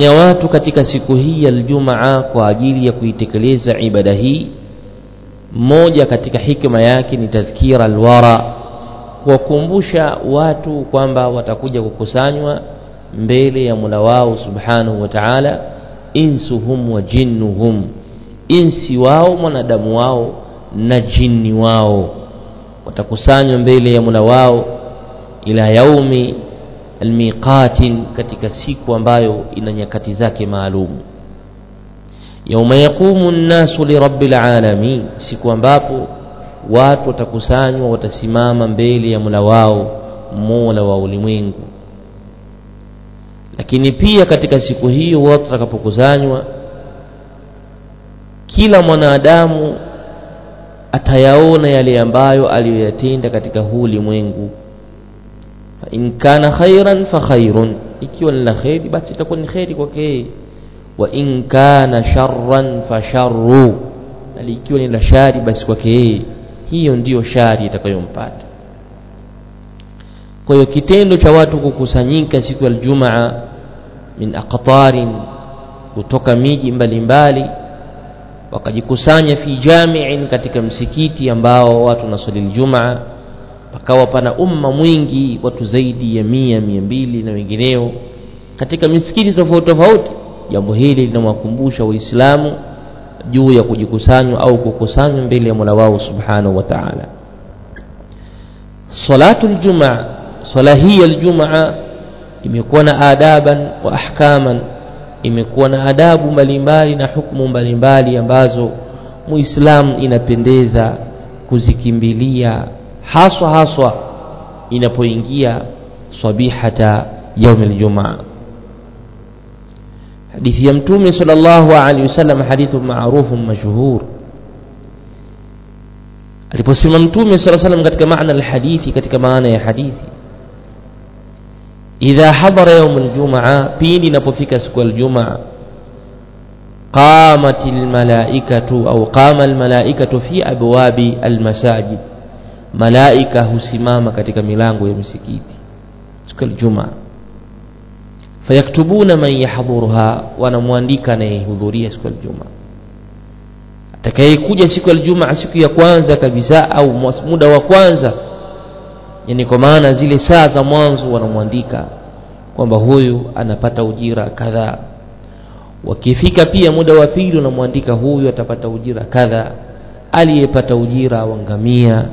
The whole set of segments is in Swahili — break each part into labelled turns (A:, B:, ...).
A: ya watu katika siku hii ya Ijumaa kwa ajili ya kuitekeleza ibada hii. Moja katika hikma yake ni tadhkira alwara. Kuwakumbusha watu kwamba watakuja kukusanywa mbele ya Mola wao subhanahu wa ta'ala insuhum wa jinnuhum. Insi wao mwanadamu wao na jini wao. Watakusanywa mbele ya Mola wao ila yaumi almiqatin katika siku ambayo ina nyakati zake maalum. Yauma yaqumu nnasu lirabbil alamin siku ambapo watu watakusanywa watasimama mbele ya mula wao Mola wa ulimwengu. Lakini pia katika siku hiyo watu watakapokusanywa kila mwanadamu atayaona yale ambayo aliyoyatenda katika huu ulimwengu in kana khairan fa khairun ikiwa ni la kheri basi itakuwa ni kheri kwake wa in kana sharran fa sharru. Na ikiwa ni la shari basi kwake hiyo ndiyo shari itakayompata. Kwa hiyo kitendo cha watu kukusanyika siku ya Ijumaa min aqtarin kutoka miji mbalimbali wakajikusanya fi jami'in katika msikiti ambao watu naswali Ijumaa pakawa pana umma mwingi watu zaidi ya mia mia mbili na wengineo. Katika misikiti tofauti tofauti jambo hili linawakumbusha waislamu juu ya kujikusanywa au kukusanywa mbele ya Mola wao subhanahu wa ta'ala. Salatu ljumaa swala hii ya ljumaa imekuwa na adaban wa ahkaman imekuwa na adabu mbalimbali na hukumu mbalimbali ambazo muislamu inapendeza kuzikimbilia haswa haswa inapoingia sabihata يوم الجمعه حديث يمتومي صلى الله عليه وسلم حديث معروف مشهور حديث يمتومي صلى الله عليه وسلم ketika معنى الحديث ketika معنى الحديث اذا حضر يوم الجمعه بين ينفيك سكو الجمعه قامت الملائكه أو قام الملائكه في ابواب المساجد malaika husimama katika milango ya misikiti siku ya aljumaa fayaktubuna man yahdhuruha wanamwandika anayehudhuria siku ya Ijumaa. Atakayekuja siku ya Ijumaa siku ya kwanza kabisa au muda wa kwanza yani kwa maana zile saa za mwanzo wanamwandika kwamba huyu anapata ujira kadhaa. Wakifika pia muda wa pili wanamwandika huyu atapata ujira kadhaa. Aliyepata ujira wa ngamia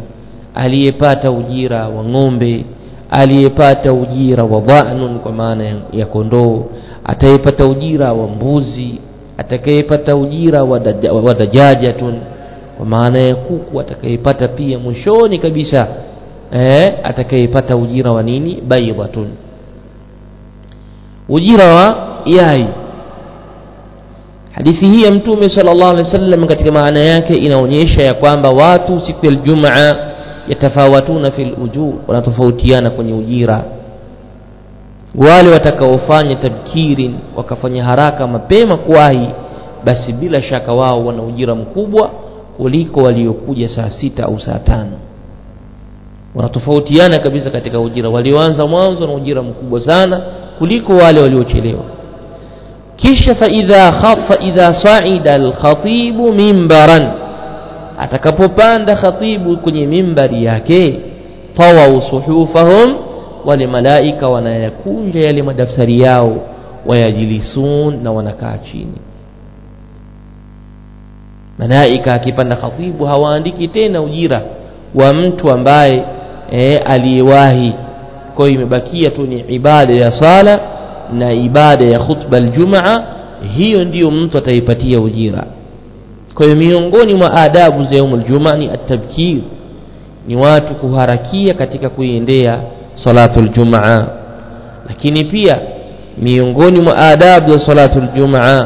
A: aliyepata ujira wa ng'ombe aliyepata ujira wa dhanun kwa maana ya kondoo atayepata ujira wa mbuzi atakayepata ujira wa, daja, wa dajajatun kwa maana ya kuku atakayepata pia mwishoni kabisa eh, atakayepata ujira wa nini? Baydhatun ujira wa yai. Hadithi hii ya mtume sallallahu alaihi wasallam katika maana yake inaonyesha ya kwamba watu siku ya Ijumaa yatafawatuna fil ujur wanatofautiana kwenye ujira. Wale watakaofanya tabkirin wakafanya haraka mapema kuwahi basi bila shaka wao wana ujira mkubwa kuliko waliokuja saa sita au saa tano. Wanatofautiana kabisa katika ujira. Walioanza mwanzo na ujira mkubwa sana kuliko wale waliochelewa. Kisha faidha faidha saida alkhatibu mimbaran atakapopanda khatibu kwenye mimbari yake tawau suhufahum wale malaika wanayakunja yale madaftari yao wayajilisun na wanakaa chini. Malaika akipanda khatibu hawaandiki tena ujira wa mtu ambaye e, aliyewahi. Kwa hiyo imebakia tu ni ibada ya sala na ibada ya khutba aljumaa hiyo ndiyo mtu ataipatia ujira kwa hiyo miongoni mwa adabu za yaumul juma ni at-tabkir ni watu kuharakia katika kuiendea salatul jumaa. Lakini pia miongoni mwa adabu za salatul jumaa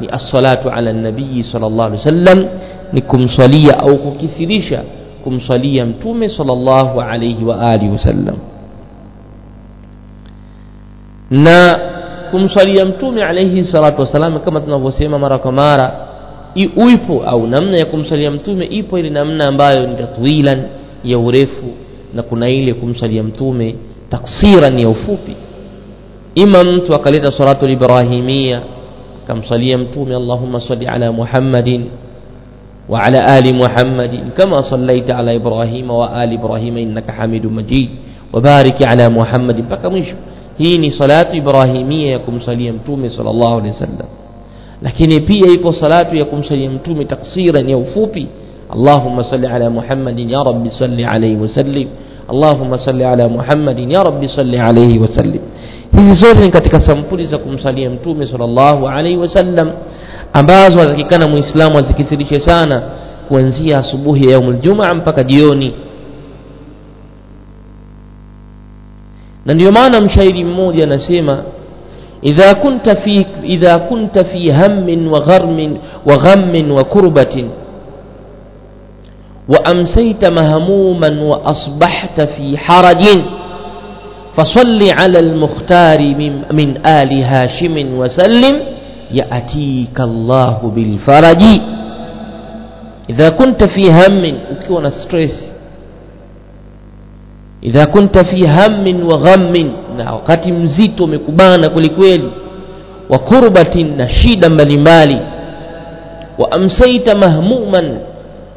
A: ni as-salatu ala nabii sallallahu alaihi wasallam ni kumswalia au kukithirisha kumswalia mtume sallallahu alaihi wa alihi wasallam. Na kumswalia mtume alaihi salatu wasallam kama tunavyosema mara kwa mara uipo au namna ya kumsalia mtume ipo ile namna ambayo ni tatwilan ya urefu na kuna ile kumsalia mtume taksiran ya ufupi ima mtu akaleta salatu librahimia akamsalia mtume allahumma salli ala muhammadin وعلى آل محمد كما صليت على إبراهيم وآل إبراهيم إنك حميد مجيد وبارك على محمد mpaka mwisho hii ni salatu ibrahimia ya kumsalia mtume sallallahu alaihi wasallam lakini pia ipo salatu ya kumsalia mtume taksiran ya ufupi. Allahumma salli ala muhammadin ya rabbi salli alaihi wasallim allahumma salli ala muhammadin ya rabbi salli alaihi wasallim hizi zote ni katika sampuli za kumsalia mtume sallallahu alaihi wasallam ambazo atakikana muislamu azikithirishe sana kuanzia asubuhi ya yaumul jumaa mpaka jioni. Na ndio maana mshairi mmoja anasema إذا كنت في إذا كنت في هم وغرم وغم وكربة وأمسيت مهموما وأصبحت في حرج فصل على المختار من, من آل هاشم وسلم يأتيك الله بالفرج. إذا كنت في هم ukiwa stress إذا كنت في هم وغم na wakati mzito umekubana kwelikweli wa kurbatin na shida mbalimbali. Wa amsaita mahmuman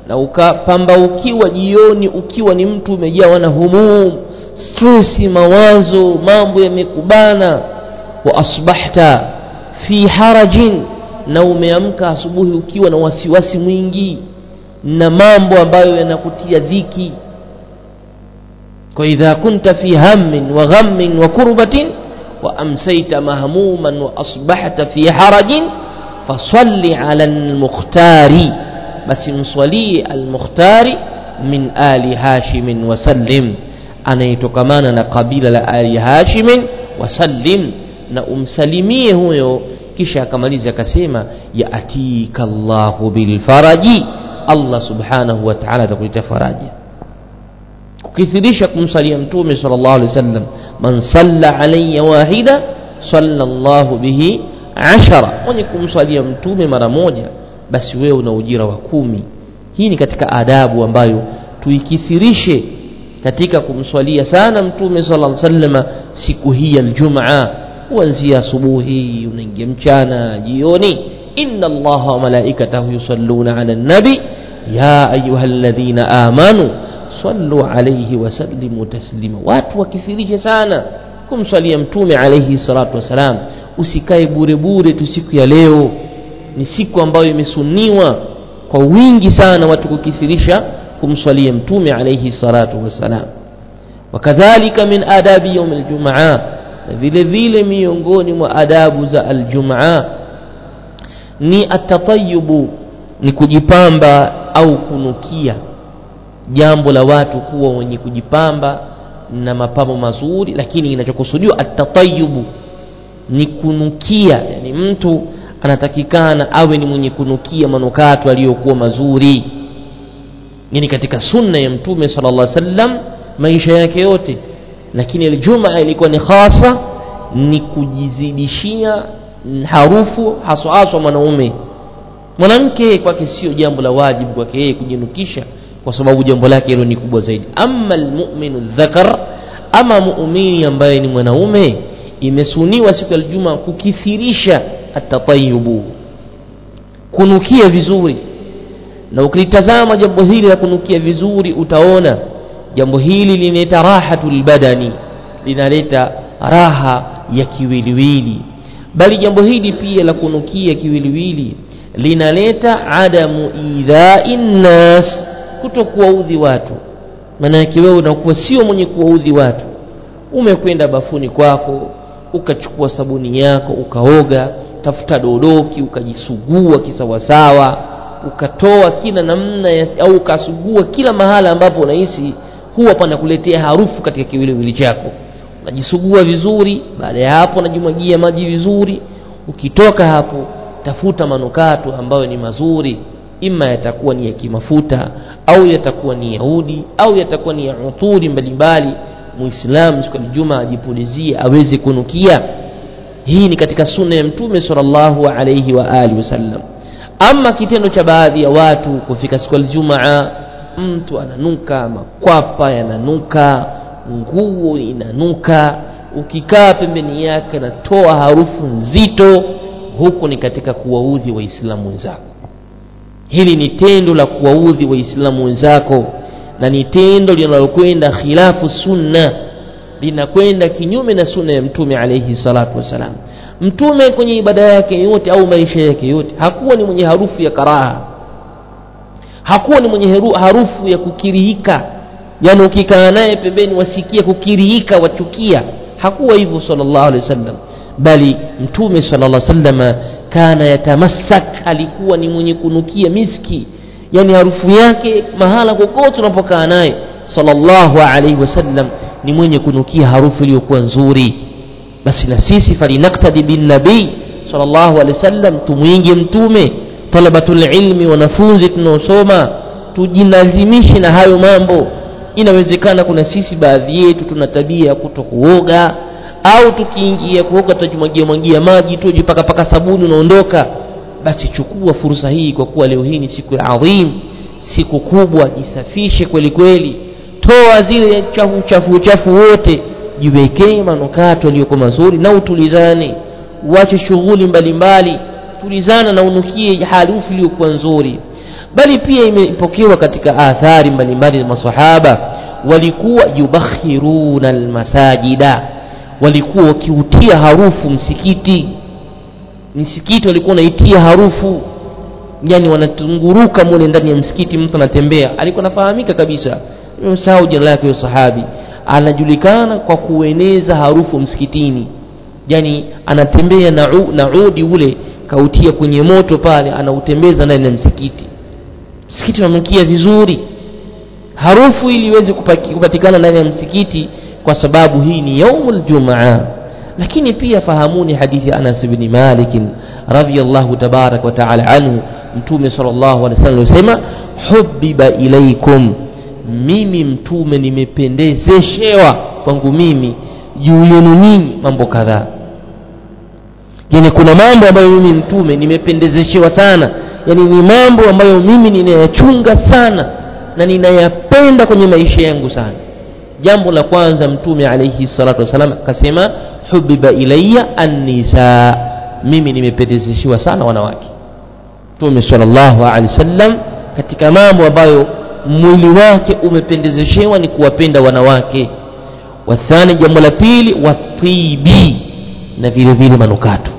A: na ukapamba ukiwa jioni ukiwa ni mtu umejawa na humum. Stresi mawazo mambo yamekubana. Wa asbahta fi harajin na umeamka asubuhi ukiwa na wasiwasi mwingi. Na mambo ambayo yanakutia dhiki وإذا كنت في هم وغم وكربة وأمسيت مهموما وأصبحت في حرج فصل على المختار. بس نصلي المختار من آل هاشم وسلم. أنا يتكمان قبيلة آل هاشم وسلم. na umsalimie huyo kisha akamaliza akasema yaatika llahu bilfaraji allah subhanahu wa taala atakuleta faraja kukithirisha kumsalia mtume sallallahu alaihi wasallam man salla alayya wahida sallallahu bihi ashara. Mwenye kumsalia mtume mara moja basi wewe una ujira wa kumi. Hii ni katika adabu ambayo tuikithirishe katika kumswalia sana mtume sallallahu alaihi wasallam siku hii ya Ijumaa. Kuanzia asubuhi unaingia mchana jioni. Inna allaha wa malaikatahu yusalluna ala nabi ya ayyuhalladhina amanu sallu alayhi wasallimu taslima. Watu wakithirishe sana kumswalia mtume alayhi salatu wasalam usikae bure bure tu siku ya leo. Ni siku ambayo imesuniwa kwa wingi sana watu kukithirisha kumswalia mtume alayhi salatu wasalam wakadhalika min adabi yaum aljumaa na vile vile miongoni mwa adabu za aljumaa ni atatayubu ni kujipamba au kunukia jambo la watu kuwa wenye kujipamba na mapambo mazuri lakini inachokusudiwa atatayubu ni kunukia. Yani mtu anatakikana awe ni mwenye kunukia manukato aliyokuwa mazuri. Yani katika sunna ya mtume sala alaihi sallam maisha yake yote. Lakini aljumaa ilikuwa ni khasa ni kujizidishia harufu haswa haswa mwanaume. Mwanamke kwake sio jambo la wajibu kwake yeye kujinukisha kwa sababu jambo lake hilo ni kubwa zaidi. Amma almu'minu dhakar ama muumini ambaye ni mwanaume imesuniwa siku ya juma kukithirisha atatayubu kunukia vizuri. Na ukilitazama jambo hili la kunukia vizuri utaona jambo hili linaleta rahatul badani. Linaleta raha ya kiwiliwili. Bali jambo hili pia la kunukia kiwiliwili linaleta adamu idhai nnas kuto kuwaudhi watu. Maana yake wewe unakuwa sio mwenye kuwaudhi watu. Umekwenda bafuni kwako ukachukua sabuni yako ukaoga tafuta dodoki ukajisugua kisawasawa ukatoa kila namna ya, au ukasugua kila mahala ambapo unahisi huwa panakuletea harufu katika kiwiliwili chako. Unajisugua vizuri baada ya hapo unajimwagia maji vizuri. Ukitoka hapo tafuta manukato ambayo ni mazuri. Ima yatakuwa ni ya kimafuta au yatakuwa ni yahudi au yatakuwa ni uturi mbalimbali muislamu siku ya juma ajipulizie aweze kunukia. Hii ni katika sunna ya mtume sallallahu alayhi wa alihi wasallam. Ama kitendo cha baadhi ya watu kufika siku ya jumaa mtu ananuka makwapa yananuka nguo inanuka ukikaa pembeni yake anatoa harufu nzito huku ni katika kuwaudhi waislamu wenzako hili ni tendo la kuwaudhi waislamu wenzako na ni tendo linalokwenda khilafu sunna linakwenda kinyume na sunna ya mtume alaihi salatu wassalam. Mtume kwenye ibada yake yote au maisha yake yote hakuwa ni mwenye harufu ya karaha. Hakuwa ni mwenye harufu ya kukirihika. Yani ukikaa naye pembeni wasikia kukirihika wachukia. Hakuwa hivyo sallallahu alaihi wasallam. Bali mtume sallallahu alaihi wasallam kana yatamassak alikuwa ni mwenye kunukia miski yani harufu yake mahala kokote unapokaa naye sallallahu alaihi wasallam ni mwenye kunukia harufu iliyokuwa nzuri. Basi na sisi falinaktadi binnabii sallallahu alaihi wasallam tumwingi mtume talabatul ilmi wanafunzi tunaosoma tujinazimishe na hayo mambo. Inawezekana kuna sisi baadhi yetu tuna tabia ya kuto kuoga au tukiingia kuoga tutajimwagia mwagia maji tu jipaka paka sabuni unaondoka. Basi chukua fursa hii kwa kuwa leo hii ni siku ya adhim siku kubwa jisafishe kweli kweli. Toa zile chafu chafu chafu wote jiwekee manukato yaliyokuwa mazuri na utulizane. Uache shughuli mbalimbali tulizana na unukie harufu iliyokuwa nzuri. Bali pia imepokewa katika athari mbalimbali za masahaba walikuwa yubakhiruna almasajida walikuwa wakiutia harufu msikiti. Msikiti walikuwa naitia harufu. Yani wanatunguruka mule ndani ya msikiti mtu anatembea. Alikuwa nafahamika kabisa. Msahau jina lake huyo sahabi. Anajulikana kwa kueneza harufu msikitini. Yani anatembea na, u, na udi ule kautia kwenye moto pale anautembeza ndani ya msikiti. Msikiti unanukia vizuri. Harufu ili iweze kupatikana ndani ya msikiti kwa sababu hii ni yaumul jumaa. Lakini pia fahamuni hadithi Anas ibn Malik radhiyallahu tabarak wa taala anhu. Mtume sallallahu alaihi wasallam alisema hubiba ilaikum mimi mtume nimependezeshewa kwangu mimi juu yenu ninyi mambo kadhaa. Yani kuna mambo ambayo mimi mtume nimependezeshewa sana. Yani ni mambo ambayo mimi ninayachunga sana na ninayapenda kwenye maisha yangu sana jambo la kwanza mtume alayhi salatu wasalam akasema hubiba ilayya annisa. Mimi nimependezeshiwa sana wanawake. Mtume sallallahu alayhi wasallam katika mambo ambayo mwili wake umependezeshewa ni kuwapenda wanawake. Wathani jambo la pili watibi na vile vile manukato.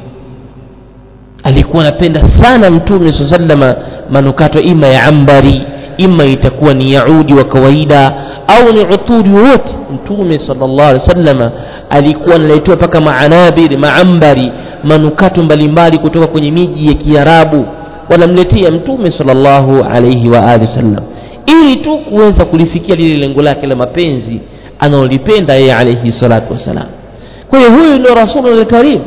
A: Alikuwa anapenda sana mtume saa salama manukato ima ya ambari ima itakuwa ni yaudi wa kawaida au ni uturi wote mtume sallallahu alaihi wasallam alikuwa analetewa paka maanabiri maambari manukato mbalimbali kutoka kwenye miji ya kiarabu. Wanamletea mtume sallallahu alaihi wa alihi wasallam. Ili tu kuweza kulifikia lile lengo lake la mapenzi analolipenda yeye alaihi salatu wassalam kwa hiyo huyu ndio rasulul karim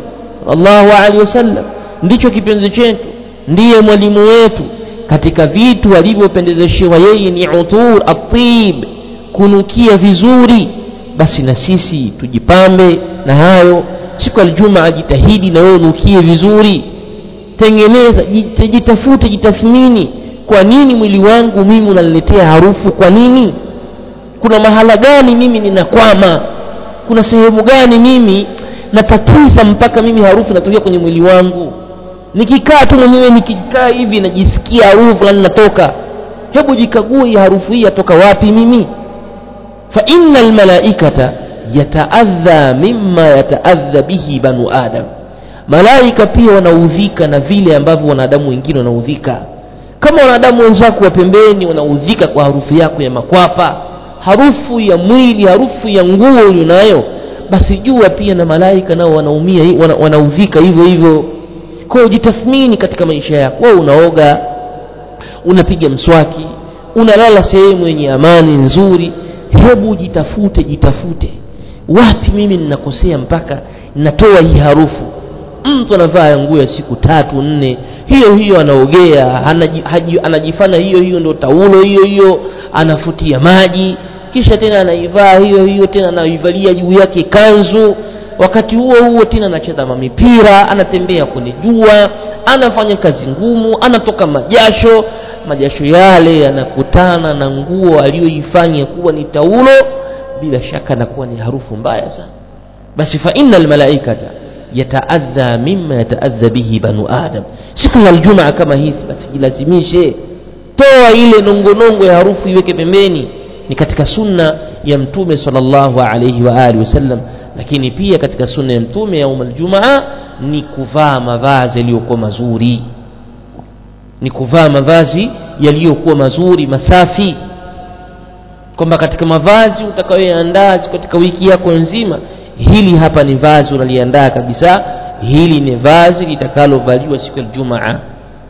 A: sallallahu alaihi wasallam. Ndicho kipenzi chetu ndiye mwalimu wetu. Katika vitu alivyopendezeshewa yeye ni utur atib kunukia vizuri basi na sisi tujipambe na hayo. Siku ya Ijumaa jitahidi na wewe unukie vizuri. Tengeneza jitafute jitathmini. Kwa nini mwili wangu mimi unaniletea harufu? Kwa nini? Kuna mahala gani mimi ninakwama? Kuna sehemu gani mimi natatiza mpaka mimi harufu natokea kwenye mwili wangu? Nikikaa tu mwenyewe nikikaa hivi najisikia harufu fulani natoka. Hebu jikague harufu hii yatoka wapi mimi fa innal malaikata yataadha mimma yataadha bihi banu adam. Malaika pia wanaudhika na vile ambavyo wanadamu wengine wanaudhika. Kama wanadamu wenzako wa pembeni wanaudhika kwa harufu yako ya makwapa harufu ya mwili harufu ya nguo ulionayo basi jua pia na malaika nao wanaumia wana, wanaudhika hivyo hivyo. Kwa jitathmini katika maisha yako. Wewe unaoga unapiga mswaki unalala sehemu yenye amani nzuri hebu jitafute jitafute. Wapi mimi ninakosea mpaka natoa hii harufu? Mtu anavaa nguo ya siku tatu nne. Hiyo hiyo anaogea anajifanya hiyo hiyo ndio taulo hiyo hiyo anafutia maji. Kisha tena anaivaa hiyo hiyo tena anaivalia juu yake kanzu. Wakati huo huo tena anacheza mamipira anatembea kwenye jua anafanya kazi ngumu anatoka majasho majasho yale yanakutana na nguo aliyoifanya kuwa ni taulo bila shaka anakuwa ni harufu mbaya sana. Basi fa innal malaikata yataadha mimma yataadha bihi banu adam. Siku ya aljumaa kama hizi basi jilazimishe toa ile nongonongo ya harufu iweke pembeni. Ni katika sunna ya mtume sallallahu alayhi wa alihi wasallam lakini pia katika sunna ya mtume yaum aljumaa ni kuvaa mavazi yaliyokuwa mazuri ni kuvaa mavazi yaliyokuwa mazuri masafi. Kwamba katika mavazi utakayoandaa katika wiki yako nzima hili hapa ni vazi unaliandaa kabisa. Hili ni vazi litakalovaliwa siku ya Ijumaa.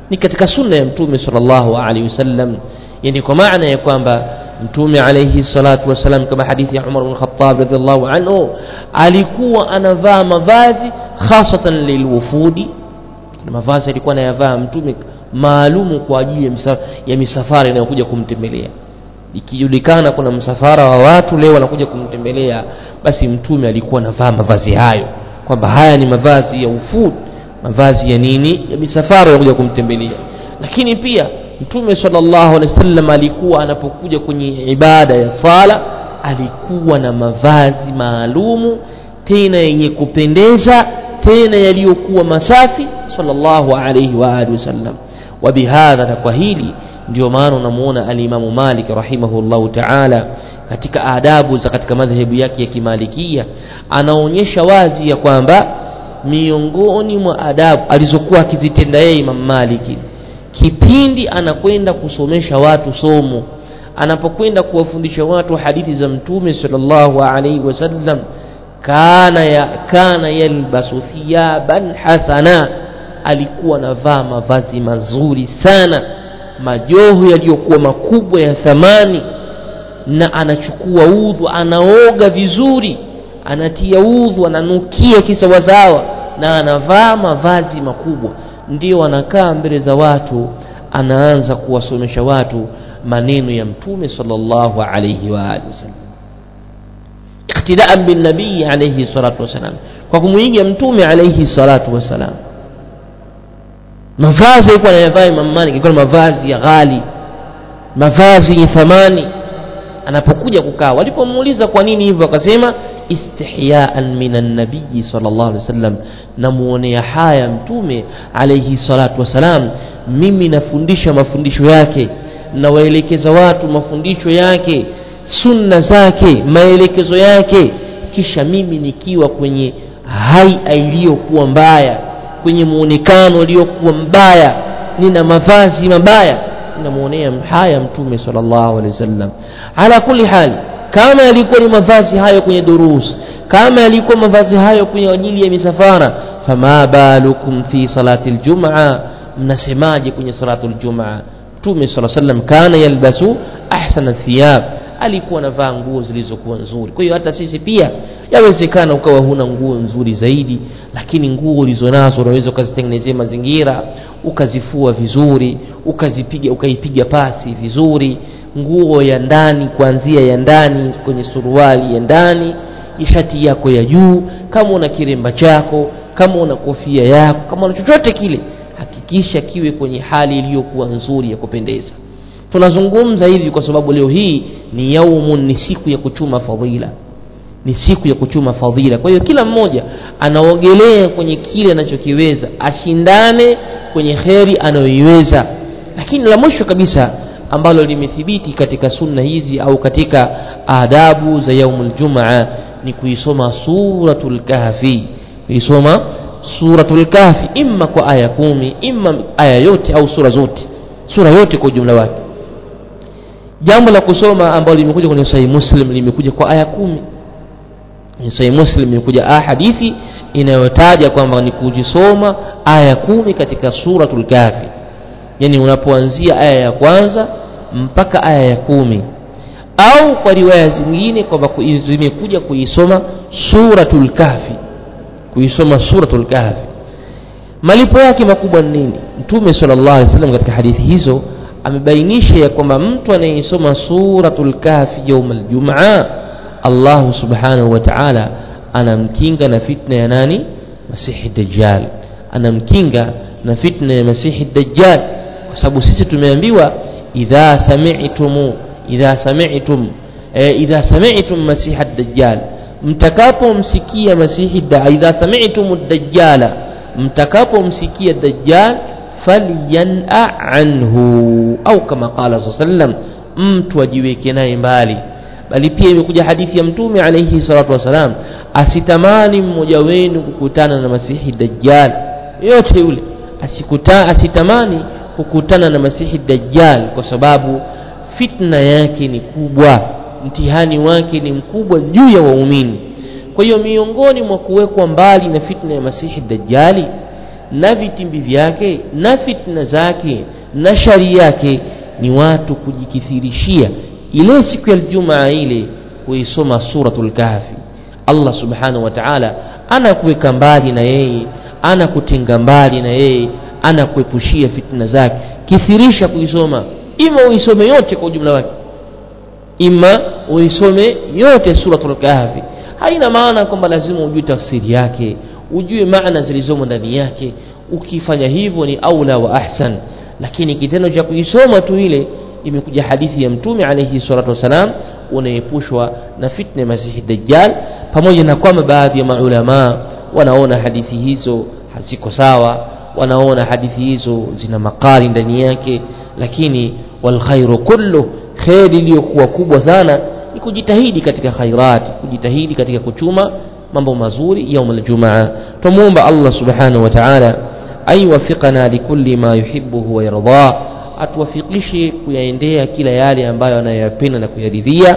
A: Ni katika sunna ya mtume sallallahu alaihi wasallam. Yani kwa maana ya kwamba mtume alaihi salatu wasalam kama hadithi ya Umar bin Khattab radhiallahu anhu alikuwa anavaa mavazi hasatan lilwufudi. Mavazi alikuwa anayavaa mtume maalumu kwa ajili ya, misafara inayokuja kumtembelea. Ikijulikana kuna msafara wa watu leo wanakuja kumtembelea basi mtume alikuwa anavaa mavazi hayo kwamba haya ni mavazi ya ufud mavazi ya nini ya misafara inakuja kumtembelea. Lakini pia mtume sallallahu alaihi wasallam alikuwa anapokuja kwenye ibada ya sala alikuwa na mavazi maalumu tena yenye kupendeza tena yaliyokuwa masafi sallallahu alaihi wa alihi wasallam wabihadha na kwa hili ndio maana unamuona alimamu Malik rahimahullahu ta'ala katika adabu za katika madhehebu yake ya kimalikia anaonyesha wazi ya kwamba miongoni mwa adabu alizokuwa akizitenda yeye Imam Malik kipindi anakwenda kusomesha watu somo anapokwenda kuwafundisha watu hadithi za mtume sallallahu alaihi wasallam kana ya kana yalbasu thiyaban hasana alikuwa anavaa mavazi mazuri sana. Majoho yaliyokuwa makubwa ya thamani. Na anachukua udhu anaoga vizuri. Anatia udhu ananukia kisawasawa na anavaa mavazi makubwa. Ndio anakaa mbele za watu anaanza kuwasomesha watu maneno ya mtume sallallahu alayhi wa alihi wasallam. Iktidaan bin nabii alayhi salatu wasalam. Kwa kumuiga mtume alayhi salatu wasalam mavazi alikuwa anayavaa Imam Malik ilikuwa mavazi ya ghali mavazi yenye thamani. Anapokuja kukaa walipomuuliza kwa nini hivyo akasema istihyaan minan nabii sallallahu alaihi wasallam. Namuonea haya mtume alayhi salatu wasalam mimi nafundisha mafundisho yake nawaelekeza watu mafundisho yake sunna zake maelekezo yake. Kisha mimi nikiwa kwenye haia iliyokuwa mbaya kwenye muonekano uliokuwa mbaya nina mavazi mabaya namuonea haya mtume sallallahu alaihi wasallam. Ala kulli hali kama yalikuwa ni mavazi hayo kwenye durus kama yalikuwa mavazi hayo kwenye ajili ya misafara fama balukum fi salati aljumaa mnasemaje kwenye salatu aljumaa mtume sallallahu alaihi wasallam kana yalbasu ahsana thiyab alikuwa anavaa nguo zilizokuwa nzuri. Kwa hiyo hata sisi pia yawezekana ukawa huna nguo nzuri zaidi lakini nguo ulizonazo unaweza ukazitengenezea mazingira ukazifua vizuri ukazipiga ukaipiga pasi vizuri. Nguo ya ndani kuanzia ya ndani kwenye suruali ya ndani ishati yako ya juu kama una kiremba chako kama una kofia yako kama una chochote kile hakikisha kiwe kwenye hali iliyokuwa nzuri ya kupendeza tunazungumza hivi kwa sababu leo hii ni yaumun ni siku ya kuchuma fadhila. Ni siku ya kuchuma fadhila. Kwa hiyo kila mmoja anaogelea kwenye kile anachokiweza ashindane kwenye kheri anayoiweza. Lakini la mwisho kabisa ambalo limethibiti katika sunna hizi au katika adabu za yaumul jumaa ni kuisoma suratul kahfi. Kuisoma suratul kahfi imma kwa aya kumi imma aya yote au sura zote. Sura yote kwa ujumla wake jambo la kusoma ambalo limekuja kwenye sahih muslim limekuja kwa aya kumi. Kwenye sahih muslim imekuja hadithi inayotaja kwamba ni kujisoma aya kumi katika suratul kafi yani unapoanzia aya ya kwanza mpaka aya ya kumi. Au kwa riwaya zingine kwamba zimekuja kuisoma suratul kahfi. Kuisoma suratul kahfi. Malipo yake makubwa ni nini? Mtume sallallahu alaihi wasallam katika hadithi hizo amebainisha ya kwamba mtu anayesoma suratul kahfi yaum aljumaa Allah subhanahu wa ta'ala anamkinga na fitna ya nani masihi dajjal anamkinga na fitna ya masihi dajjal kwa sababu sisi tumeambiwa idha sami'tum idha sami'tum eh, idha sami'tum masiha dajjal mtakapomsikia masihi da idha sami'tum ad-dajjala mtakapomsikia dajjal falyan'a anhu. Au kama qala sallam mtu ajiweke naye mbali. Bali pia imekuja hadithi ya mtume alayhi salatu wasalam asitamani mmoja wenu kukutana na masihi dajjal. Yote yule asikuta asitamani kukutana na masihi dajjal kwa sababu fitna yake ni kubwa mtihani wake ni mkubwa juu ya waumini. Kwa hiyo miongoni mwa kuwekwa mbali na fitna ya masihi dajjali na vitimbi vyake na fitna zake na shari yake ni watu kujikithirishia. Ile siku ya Ijumaa ile kuisoma suratul kahfi Allah subhanahu wa ta'ala anakuweka mbali na yeye anakutenga mbali na yeye anakuepushia fitna zake. Kithirisha kuisoma ima uisome yote kwa ujumla wake. Ima uisome yote suratul kahfi haina maana kwamba lazima ujue tafsiri yake ujue maana zilizomo ndani yake. Ukifanya hivyo ni aula wa ahsan. Lakini kitendo cha kuisoma tu ile imekuja hadithi ya mtume alayhi salatu wasalam unaepushwa na fitna masihi dajjal pamoja na kwamba baadhi ya maulamaa wanaona hadithi hizo haziko sawa wanaona hadithi hizo zina makali ndani yake. Lakini walkhairu kullu kheri iliyokuwa kubwa sana ni kujitahidi katika khairati kujitahidi katika kuchuma mambo mazuri yaum aljumaa tumuomba Allah subhanahu wa ta'ala aywafiqana likulli ma yuhibbuhu wa yardah atuwafikishe kuyaendea kila yale ambayo anayoyapenda na kuyaridhia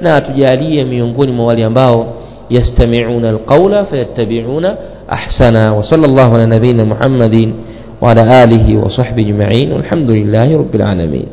A: na atujalie miongoni mwa wale ambao yastami'una alqawla fayattabi'una ahsana wa sallallahu ala nabiyyina muhammadin ala alihi wa sahbihi ajma'in walhamdulillahi rabbil alamin